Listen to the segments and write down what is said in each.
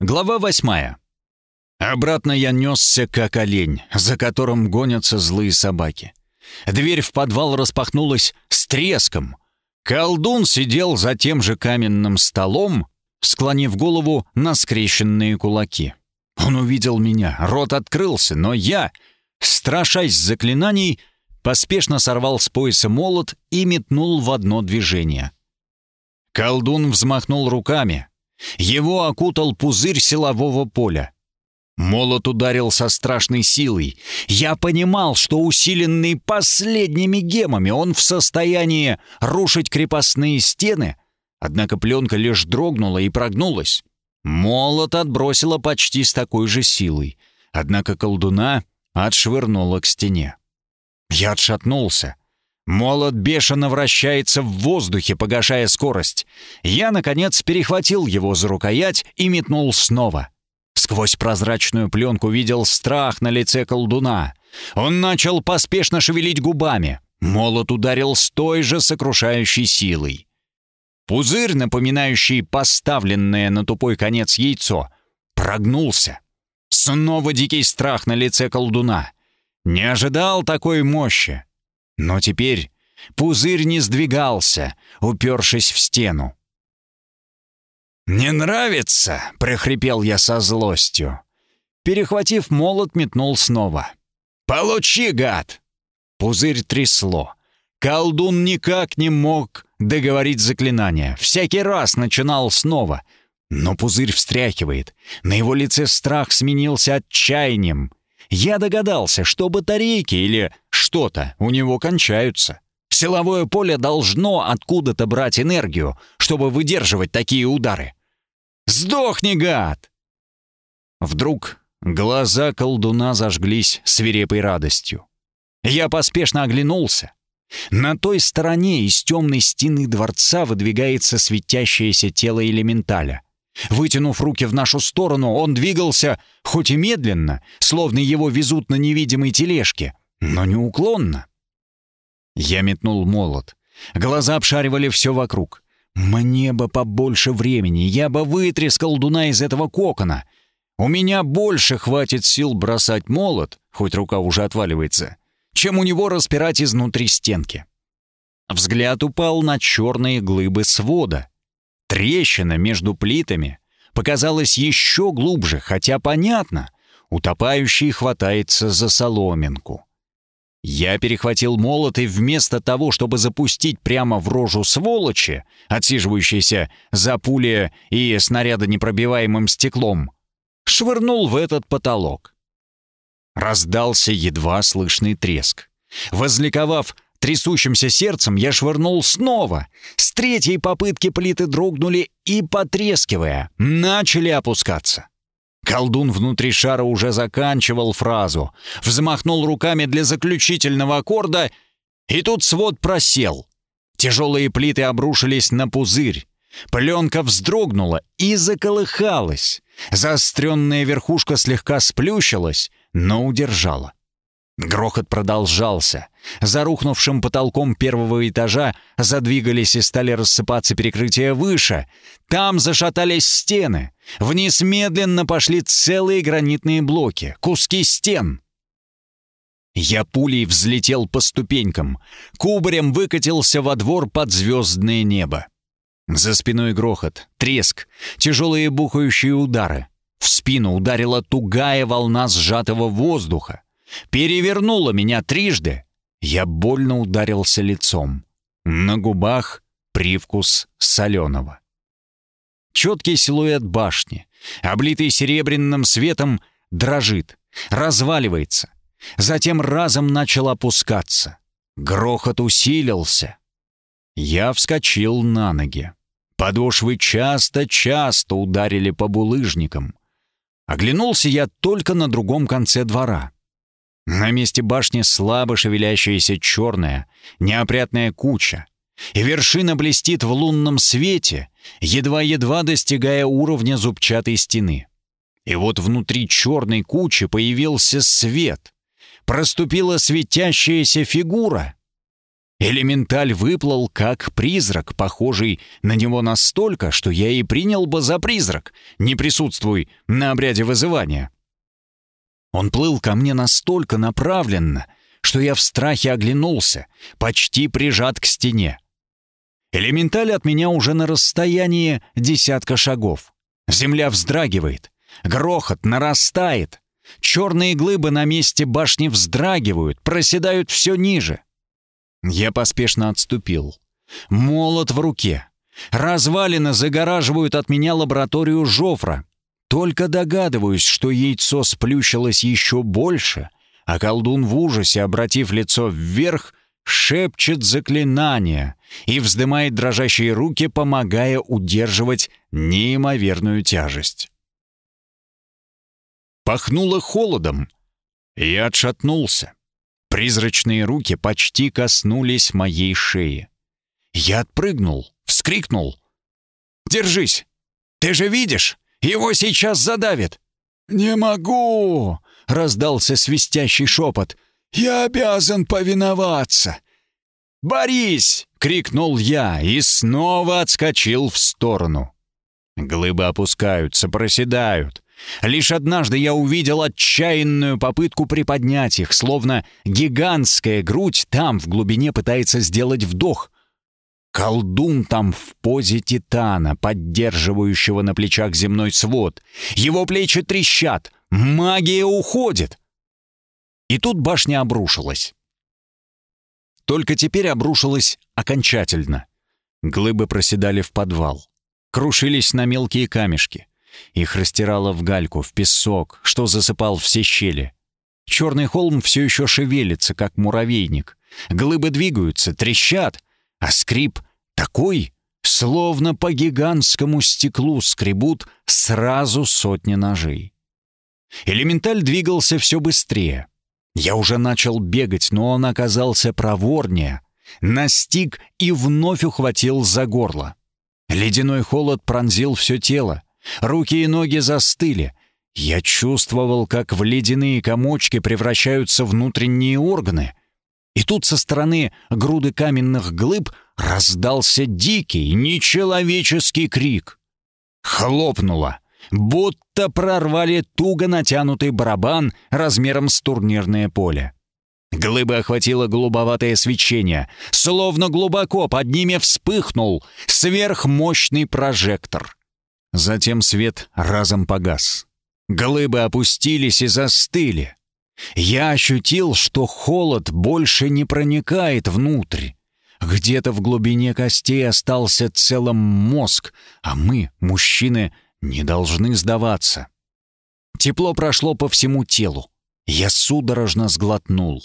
Глава восьмая. Обратно я несся, как олень, за которым гонятся злые собаки. Дверь в подвал распахнулась с треском. Колдун сидел за тем же каменным столом, склонив голову на скрещенные кулаки. Он увидел меня, рот открылся, но я, страшась заклинаний, поспешно сорвал с пояса молот и метнул в одно движение. Колдун взмахнул руками, его окутал пузырь силового поля. Молот ударил со страшной силой. Я понимал, что усиленный последними гемами он в состоянии рушить крепостные стены, однако пленка лишь дрогнула и прогнулась. Молот отбросило почти с такой же силой, однако колдуна отшвырнуло к стене. Я отшатнулся. Молот бешено вращается в воздухе, погашая скорость. Я, наконец, перехватил его за рукоять и метнул снова. Сквозь прозрачную пленку видел страх на лице колдуна. Он начал поспешно шевелить губами. Молот ударил с той же сокрушающей силой. Пузырь, напоминающий поставленное на тупой конец яйцо, прогнулся. Снова дикий страх на лице колдуна. Не ожидал такой мощи. Но теперь пузырь не сдвигался, упершись в стену. «Не нравится?» — прохрипел я со злостью. Перехватив молот, метнул снова. «Получи, гад!» Пузырь трясло. Колдун никак не мог договорить заклинание. Всякий раз начинал снова. Но пузырь встряхивает. На его лице страх сменился отчаянием. Я догадался, что батарейки или что-то у него кончаются. Силовое поле должно откуда-то брать энергию, чтобы выдерживать такие удары. «Сдохни, гад!» Вдруг глаза колдуна зажглись свирепой радостью. Я поспешно оглянулся. На той стороне из темной стены дворца выдвигается светящееся тело элементаля. Вытянув руки в нашу сторону, он двигался, хоть и медленно, словно его везут на невидимой тележке, но неуклонно. Я метнул молот. Глаза обшаривали все вокруг. Мне бы побольше времени, я бы вытряс колдуна из этого кокона. У меня больше хватит сил бросать молот, хоть рука уже отваливается, чем у него распирать изнутри стенки. Взгляд упал на черные глыбы свода. Трещина между плитами показалась еще глубже, хотя понятно, утопающий хватается за соломинку. Я перехватил молот и вместо того, чтобы запустить прямо в рожу сволочи, отсиживающейся за пули и снарядонепробиваемым стеклом, швырнул в этот потолок. Раздался едва слышный треск. Возликовав трясущимся сердцем, я швырнул снова. С третьей попытки плиты дрогнули и, потрескивая, начали опускаться. Колдун внутри шара уже заканчивал фразу, взмахнул руками для заключительного аккорда, и тут свод просел. Тяжелые плиты обрушились на пузырь. Пленка вздрогнула и заколыхалась. Заостренная верхушка слегка сплющилась, но удержала. Грохот продолжался. За рухнувшим потолком первого этажа задвигались и стали рассыпаться перекрытия выше. Там зашатались стены. Вниз медленно пошли целые гранитные блоки, куски стен. Я пулей взлетел по ступенькам, кубарем выкатился во двор под звездное небо. За спиной грохот, треск, тяжелые бухающие удары. В спину ударила тугая волна сжатого воздуха. Перевернула меня трижды. Я больно ударился лицом. На губах привкус соленого. Четкий силуэт башни, облитый серебряным светом, дрожит, разваливается. Затем разом начал опускаться. Грохот усилился. Я вскочил на ноги. Подошвы часто-часто ударили по булыжникам. Оглянулся я только на другом конце двора. На месте башни слабо шевелящаяся черная, неопрятная куча. И вершина блестит в лунном свете, едва-едва достигая уровня зубчатой стены. И вот внутри черной кучи появился свет. Проступила светящаяся фигура. Элементаль выплыл как призрак, похожий на него настолько, что я и принял бы за призрак, не присутствуй на обряде вызывания. Он плыл ко мне настолько направленно, что я в страхе оглянулся, почти прижат к стене. Элементаль от меня уже на расстоянии десятка шагов. Земля вздрагивает, грохот нарастает. Черные глыбы на месте башни вздрагивают, проседают все ниже. Я поспешно отступил. Молот в руке. Развалины загораживают от меня лабораторию Жофра. Только догадываюсь, что яйцо сплющилось еще больше, а колдун в ужасе, обратив лицо вверх, шепчет заклинание и вздымает дрожащие руки, помогая удерживать неимоверную тяжесть. Пахнуло холодом. Я отшатнулся. Призрачные руки почти коснулись моей шеи. Я отпрыгнул, вскрикнул. «Держись! Ты же видишь, его сейчас задавит!» «Не могу!» — раздался свистящий шепот. «Я обязан повиноваться!» «Борись!» — крикнул я и снова отскочил в сторону. Глыбы опускаются, проседают. Лишь однажды я увидел отчаянную попытку приподнять их, словно гигантская грудь там в глубине пытается сделать вдох. Колдун там в позе титана, поддерживающего на плечах земной свод. Его плечи трещат, магия уходит. И тут башня обрушилась. Только теперь обрушилась окончательно. Глыбы проседали в подвал, крушились на мелкие камешки. Их растирало в гальку, в песок, что засыпал все щели. Черный холм все еще шевелится, как муравейник. Глыбы двигаются, трещат, а скрип такой, словно по гигантскому стеклу скребут сразу сотни ножей. Элементаль двигался все быстрее. Я уже начал бегать, но он оказался проворнее. Настиг и вновь ухватил за горло. Ледяной холод пронзил все тело. Руки и ноги застыли. Я чувствовал, как в ледяные комочки превращаются внутренние органы. И тут со стороны груды каменных глыб раздался дикий, нечеловеческий крик. Хлопнуло, будто прорвали туго натянутый барабан размером с турнирное поле. Глыбы охватило голубоватое свечение, словно глубоко под ними вспыхнул сверхмощный прожектор. Затем свет разом погас. Глыбы опустились и застыли. Я ощутил, что холод больше не проникает внутрь. Где-то в глубине костей остался целым мозг, а мы, мужчины, не должны сдаваться. Тепло прошло по всему телу. Я судорожно сглотнул.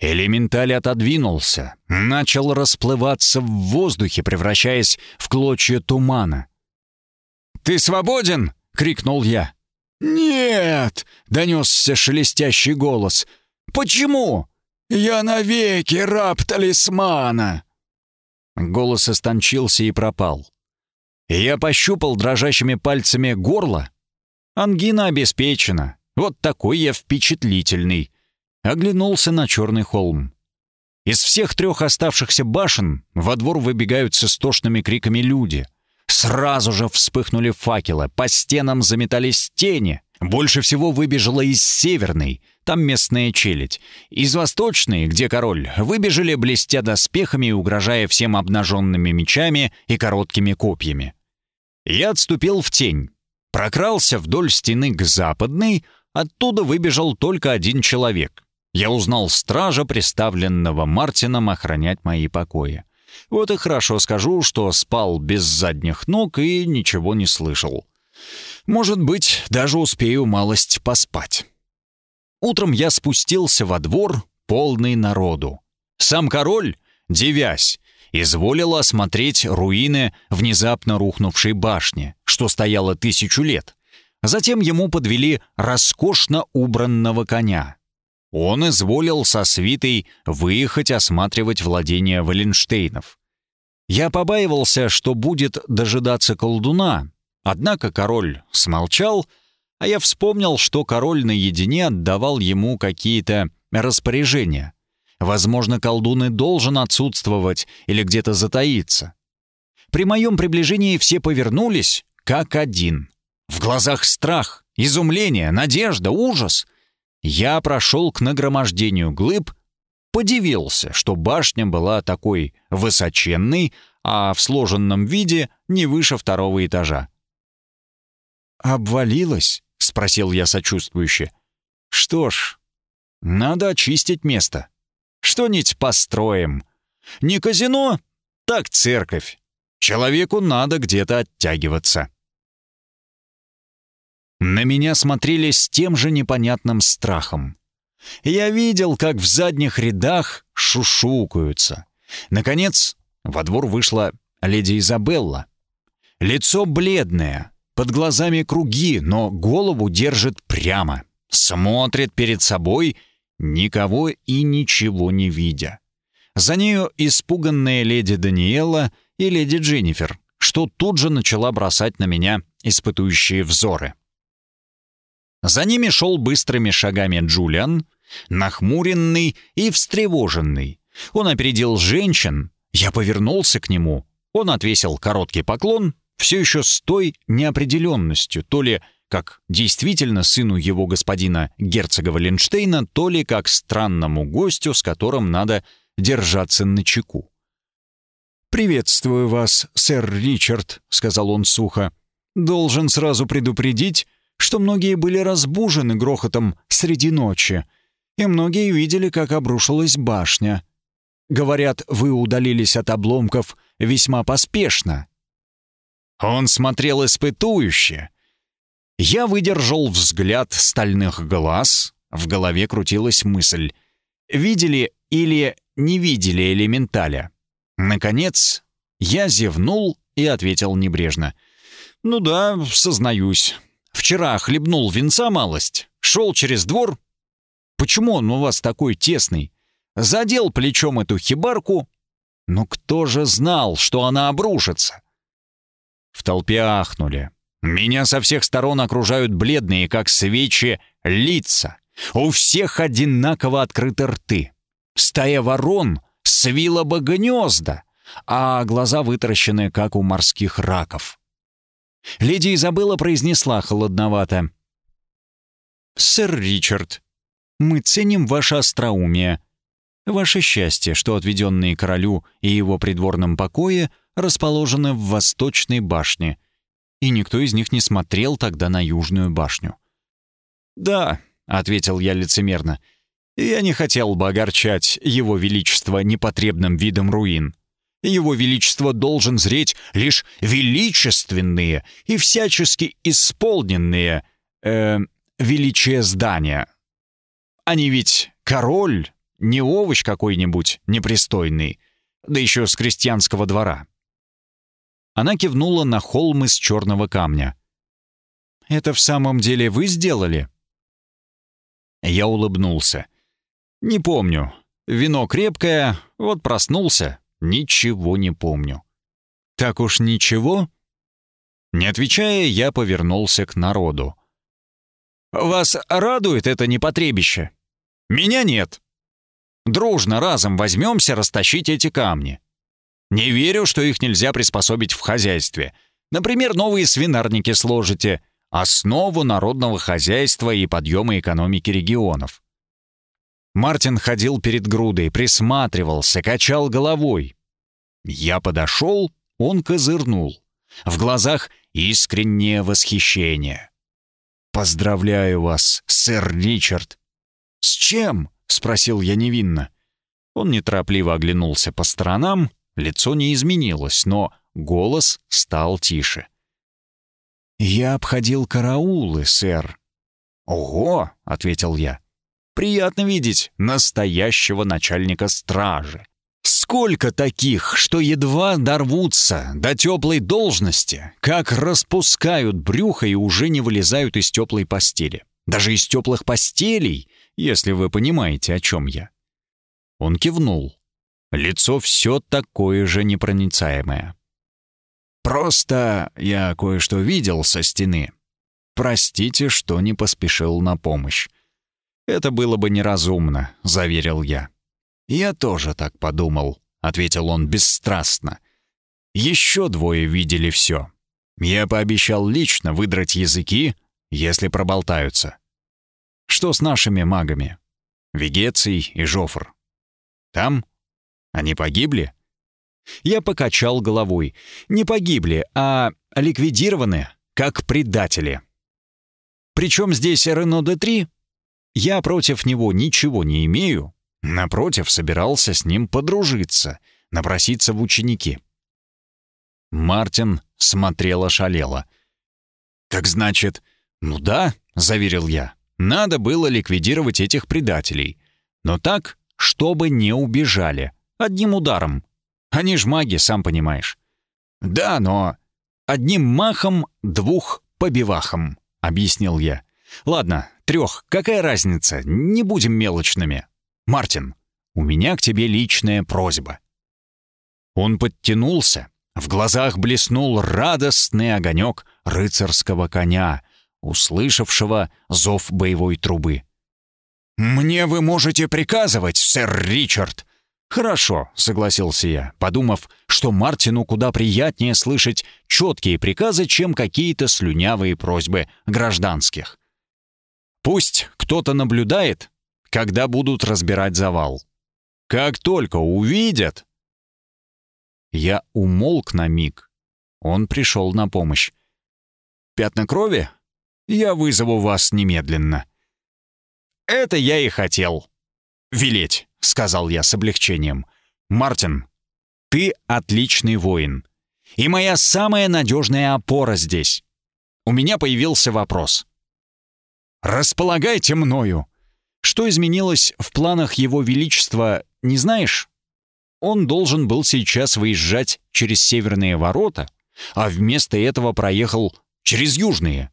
Элементаль отодвинулся, начал расплываться в воздухе, превращаясь в клочья тумана. «Ты свободен?» — крикнул я. «Нет!» — донесся шелестящий голос. «Почему?» «Я навеки раб талисмана!» Голос истончился и пропал. Я пощупал дрожащими пальцами горло. Ангина обеспечена. Вот такой я впечатлительный. Оглянулся на черный холм. Из всех трех оставшихся башен во двор выбегают с истошными криками люди — Сразу же вспыхнули факелы, по стенам заметались тени. Больше всего выбежала из северной, там местная челядь. Из восточной, где король, выбежали, блестя доспехами и угрожая всем обнаженными мечами и короткими копьями. Я отступил в тень, прокрался вдоль стены к западной, оттуда выбежал только один человек. Я узнал стража, представленного Мартином охранять мои покои. Вот и хорошо скажу, что спал без задних ног и ничего не слышал. Может быть, даже успею малость поспать. Утром я спустился во двор, полный народу. Сам король, девясь, изволил осмотреть руины внезапно рухнувшей башни, что стояла тысячу лет. Затем ему подвели роскошно убранного коня. Он изволил со свитой выехать осматривать владения Валенштейнов. Я побаивался, что будет дожидаться колдуна, однако король смолчал, а я вспомнил, что король наедине отдавал ему какие-то распоряжения. Возможно, колдун и должен отсутствовать или где-то затаиться. При моем приближении все повернулись, как один. В глазах страх, изумление, надежда, ужас. Я прошел к нагромождению глыб, подивился, что башня была такой высоченной, а в сложенном виде не выше второго этажа. «Обвалилась?» — спросил я сочувствующе. «Что ж, надо очистить место. Что-нибудь построим. Не казино, так церковь. Человеку надо где-то оттягиваться». На меня смотрели с тем же непонятным страхом. Я видел, как в задних рядах шушукаются. Наконец, во двор вышла леди Изабелла. Лицо бледное, под глазами круги, но голову держит прямо. Смотрит перед собой, никого и ничего не видя. За нею испуганная леди Даниэла и леди Дженнифер, что тут же начала бросать на меня испытующие взоры. За ними шел быстрыми шагами Джулиан, нахмуренный и встревоженный. Он опередил женщин, я повернулся к нему. Он отвесил короткий поклон, все еще с той неопределенностью, то ли как действительно сыну его господина герцога Валенштейна, то ли как странному гостю, с которым надо держаться на чеку. «Приветствую вас, сэр Ричард», — сказал он сухо. «Должен сразу предупредить, что многие были разбужены грохотом среди ночи, и многие видели, как обрушилась башня. Говорят, вы удалились от обломков весьма поспешно». Он смотрел испытующе. Я выдержал взгляд стальных глаз, в голове крутилась мысль. Видели или не видели элементаля? Наконец, я зевнул и ответил небрежно. «Ну да, сознаюсь. Вчера хлебнул винца малость, шел через двор. Почему он у вас такой тесный? Задел плечом эту хибарку. Но кто же знал, что она обрушится?» В толпе ахнули. Меня со всех сторон окружают бледные, как свечи, лица. У всех одинаково открыты рты. Стая ворон свила бы гнезда, а глаза вытаращены, как у морских раков. Леди Изабелла произнесла холодновато. «Сэр Ричард, мы ценим ваше остроумие. Ваше счастье, что отведенные королю и его придворном покое расположены в восточной башне, и никто из них не смотрел тогда на южную башню». «Да», — ответил я лицемерно, — я не хотел бы огорчать Его Величество непотребным видом руин. Его Величество должен зреть лишь величественные и всячески исполненные э, величие здания. Они ведь король, не овощ какой-нибудь непристойный, да еще с крестьянского двора. Она кивнула на холм из черного камня. «Это в самом деле вы сделали?» Я улыбнулся. Не помню. Вино крепкое, вот проснулся, ничего не помню. Так уж ничего? Не отвечая, я повернулся к народу. Вас радует это непотребище? Меня нет. Дружно разом возьмемся растащить эти камни. Не верю, что их нельзя приспособить в хозяйстве. Например, новые свинарники сложите, основу народного хозяйства и подъема экономики регионов. Мартин ходил перед грудой, присматривался, качал головой. Я подошел, он козырнул. В глазах искреннее восхищение. «Поздравляю вас, сэр Ричард!» «С чем?» — спросил я невинно. Он неторопливо оглянулся по сторонам, лицо не изменилось, но голос стал тише. «Я обходил караулы, сэр». «Ого!» — ответил я. Приятно видеть настоящего начальника стражи. Сколько таких, что едва дорвутся до теплой должности, как распускают брюхо и уже не вылезают из теплой постели. Даже из теплых постелей, если вы понимаете, о чем я. Он кивнул. Лицо все такое же непроницаемое. «Просто я кое-что видел со стены. Простите, что не поспешил на помощь. «Это было бы неразумно», — заверил я. «Я тоже так подумал», — ответил он бесстрастно. «Еще двое видели все. Я пообещал лично выдрать языки, если проболтаются. Что с нашими магами? Вегеций и Жофр. Там? Они погибли?» Я покачал головой. Не погибли, а ликвидированы, как предатели. Причем здесь Рено Д-3? Я против него ничего не имею. Напротив, собирался с ним подружиться, напроситься в ученики. Мартин смотрел ошалело. «Так значит...» «Ну да», — заверил я, — «надо было ликвидировать этих предателей. Но так, чтобы не убежали. Одним ударом. Они ж маги, сам понимаешь». «Да, но...» «Одним махом, двух побивахом», — объяснил я. «Ладно, трех, какая разница, не будем мелочными. Мартин, у меня к тебе личная просьба». Он подтянулся, в глазах блеснул радостный огонек рыцарского коня, услышавшего зов боевой трубы. «Мне вы можете приказывать, сэр Ричард!» «Хорошо», — согласился я, подумав, что Мартину куда приятнее слышать четкие приказы, чем какие-то слюнявые просьбы гражданских. «Пусть кто-то наблюдает, когда будут разбирать завал. Как только увидят...» Я умолк на миг. Он пришел на помощь. «Пятна крови? Я вызову вас немедленно». «Это я и хотел. Велеть». — сказал я с облегчением. «Мартин, ты отличный воин. И моя самая надежная опора здесь. У меня появился вопрос. Располагайте мною. Что изменилось в планах Его Величества, не знаешь? Он должен был сейчас выезжать через северные ворота, а вместо этого проехал через южные.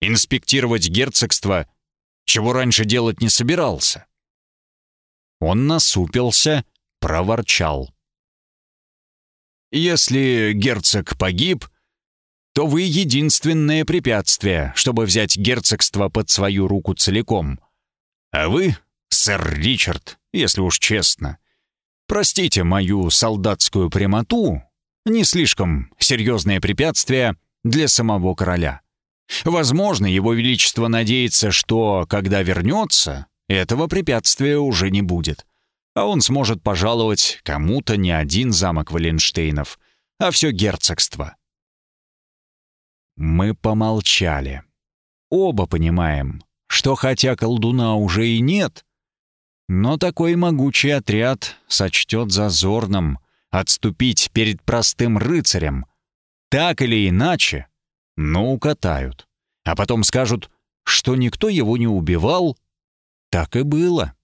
Инспектировать герцогство, чего раньше делать не собирался. Он насупился, проворчал. «Если герцог погиб, то вы единственное препятствие, чтобы взять герцогство под свою руку целиком. А вы, сэр Ричард, если уж честно, простите мою солдатскую прямоту, не слишком серьезное препятствие для самого короля. Возможно, его величество надеется, что, когда вернется, этого препятствия уже не будет. А он сможет пожаловать кому-то не один замок Валенштейнов, а все герцогство. Мы помолчали. Оба понимаем, что хотя колдуна уже и нет, но такой могучий отряд сочтет зазорным отступить перед простым рыцарем. Так или иначе, но укатают. А потом скажут, что никто его не убивал так и было.